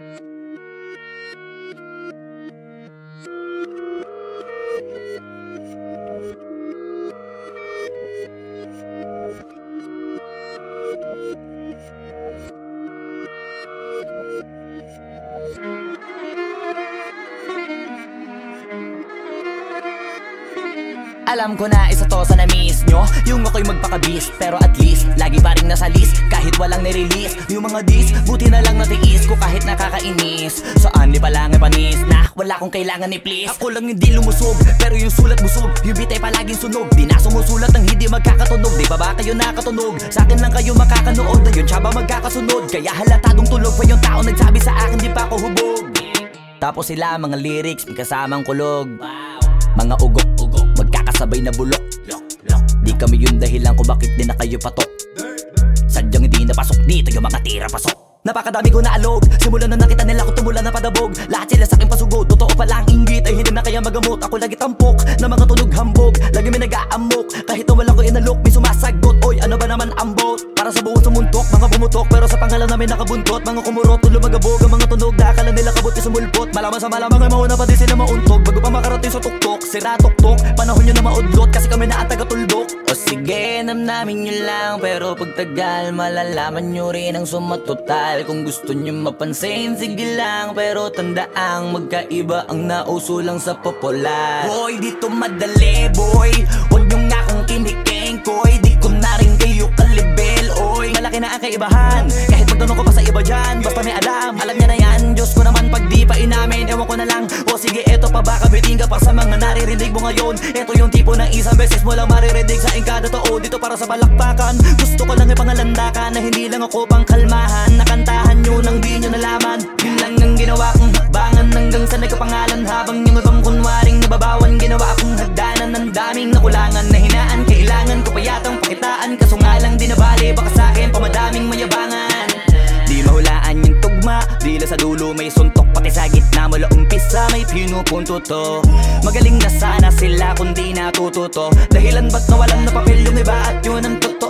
Mm-hmm. Alam ko na isa to sa na-miss nyo. Yung ako'y magpakabis Pero at least, lagi pa rin nasa list. Kahit walang nirelease Yung mga dis, buti na lang natiis ko kahit nakakainis. Saan di pa lang ay panis na Wala kong kailangan ni please. Ako lang hindi lumusog Pero yung sulat busog. Yung bitay palaging sunog Di na sumusulat ng hindi magkakatunog. Di ba ba kayo nakatunog? Sa akin lang kayo makakanood. Yun siya ba magkakasunod? Kaya halatadong tulog pa yung tao nagsabi sa akin di pa ako hubog. Tapos sila mga lyrics may kasamang kulog. Mga ugok-ugok Magkakasabay na bulok. Di kami yung dahilan kung bakit di na kayo patok. Sadyang hindi napasok dito yung mga tira pasok. Napakadami ko na alog Simula na nakita nila ko tumula na padabog. Lahat sila sa akin pasugod Totoo pala ang inggit Ay hindi na kaya magamot. Ako lagi tampok Na mga tunog hambog Lagi may nag-aamok. Kahit wala ko inalok May sumasagot Oy ano ba naman ambot Para sa buong sumuntok Mga bumutok Pero sa pangalan namin nakabuntot. Mga kumurot Tulo magabog Ang mga tunog Na akala nila kabut sumulpot. Malaman sa malamang ay mauna pa din sila mauntog. Bago pa makarating sa tuktok Sira tuktok Panahon nyo na maudlot Kasi kami na ang taga-tuldok. O sige namnamin nyo lang Pero pagtagal Malalaman nyo rin ang sumatotal Kung gusto nyo mapansin Sige lang Pero tandaang Magkaiba ang nauso lang sa popular. Boy dito madali boy. Huwag nyo nga akong kinikengkoy dyan Basta may alam. Alam niya na yan Diyos ko naman pag di pa inamin Ewan ko na lang. O sige eto pa baka biting ka pa sa mga naririnig mo ngayon? Eto yung tipo ng isang beses mo lang maririnig sa engkada tao Dito para sa balakbakan Gusto ko lang ipangalandakan Na hindi lang ako pang kalmahan. Nakantahan nyo nang di nyo nalaman. Yun lang ang ginawa kong hakbangan Hanggang sa nagkapangalan. Habang yung ibang kunwaring nababawan Ginawa akong hagdanan ng daming nakulangan Na hinaan. Kailangan ko pa yatang pakitaan. Kaso nga lang di nabali Baka sa akin pamadaming mayabangan Dila sa dulo may suntok Pati sa gitna mula umpisa may pinupunto to. Magaling na sana sila kung di natututo. Dahilan ba't nawalan na papel yung iba at yun ang totoo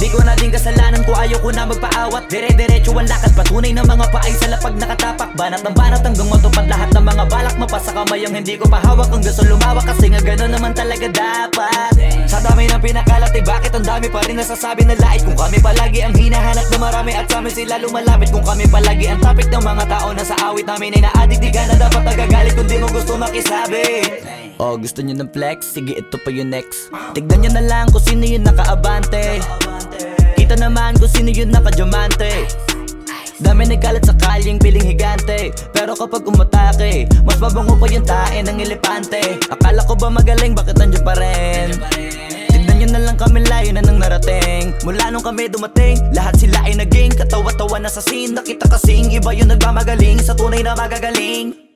Di ko na din kasalanan ko ayaw ko na magpaawat. Dire-diretso ang lakad patunay ng mga paay sa lapag nakatapak. Banat ng banat hanggang matupad lahat ng mga balak Mapasa kamay ang hindi ko pahawak Ang gusto lumawak. Kasi nga gano'n naman talaga dapat. Sa dami ng pinakalat eh bakit ang dami pa rin nasasabi na lait? Kung kami palagi ang hinahanap na marami At sa amin sila lumalapit. Kung kami palagi ang topic ng mga tao na sa awit namin Ay naadik di ka na dapat nagagalit Kung di mo gusto makisabi. Oh gusto nyo ng flex? Sige ito pa yung next. Tignan nyo na lang kung sino yung nakaabante Kita naman kung sino yung nakadiamante Dami nagkalat sa kalyeng piling higante. Pero kapag umatake Mas mabango pa yung tae ng elepante. Akala ko ba magaling bakit nandiyan pa rin? Tignan nyo na lang kami layo na nang narating. Mula nung kami dumating Lahat sila ay naging katawa-tawa na sa scene. Nakita kasing iba yung nagmamagaling Sa tunay na magagaling